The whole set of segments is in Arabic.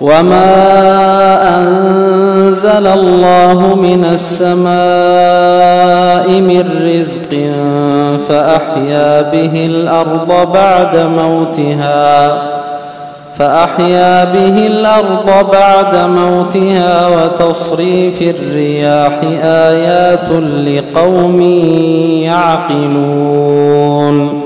وما أنزل الله من السماء من رزق فأحيا به الأرض بعد موتها فأحيا به الأرض بعد موتها وتصريف الرياح آيات لقوم يعقلون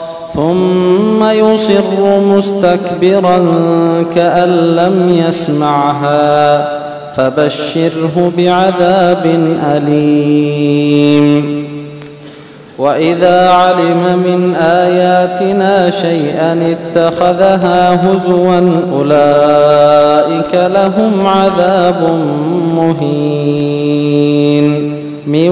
ثم يصر مستكبرا كأن لم يسمعها فبشره بعذاب أليم. وإذا علم من آياتنا شيئا اتخذها هزوا أولئك لهم عذاب مهين. من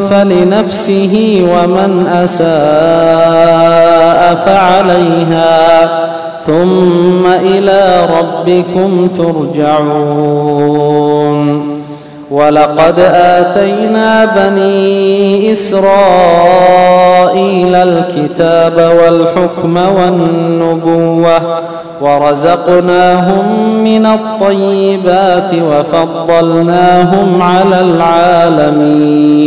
فلنفسه ومن أساء فعليها ثم إلى ربكم ترجعون. ولقد آتينا بني إسرائيل الكتاب والحكم والنبوة ورزقناهم من الطيبات وفضلناهم على العالمين.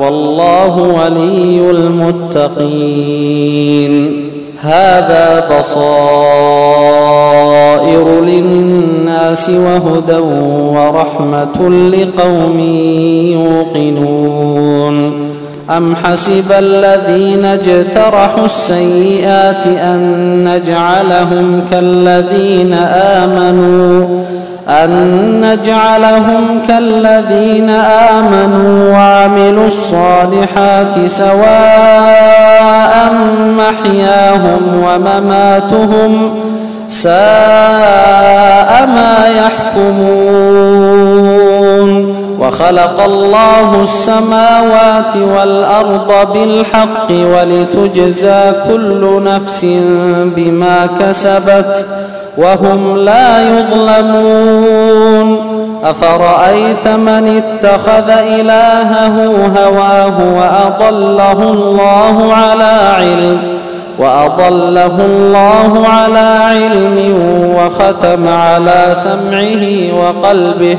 والله ولي المتقين. هذا بصائر للناس وهدى ورحمة لقوم يوقنون. أم حسب الذين اجترحوا السيئات أن نجعلهم كالذين آمنوا أن نجعلهم كالذين آمنوا وعملوا الصالحات سواء محياهم ومماتهم ساء ما يحكمون. وخلق الله السماوات والأرض بالحق ولتجزى كل نفس بما كسبت. وهم لا يظلمون. أفرأيت من اتخذ إلهه هواه وأضله الله على علم وأضله الله على علم وختم على سمعه وقلبه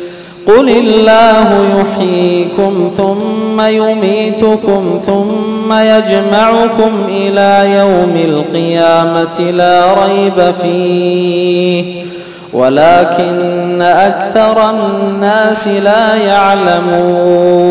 قل الله يحييكم ثم يميتكم ثم يجمعكم إلى يوم القيامة لا ريب فيه ولكن أكثر الناس لا يعلمون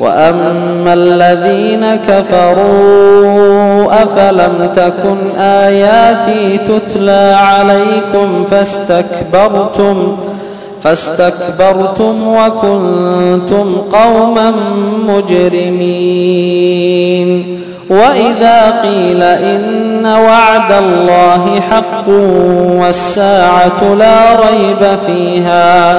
وأما الذين كفروا أفلم تكن آياتي تتلى عليكم فاستكبرتم فاستكبرتم وكنتم قوما مجرمين وإذا قيل إن وعد الله حق والساعة لا ريب فيها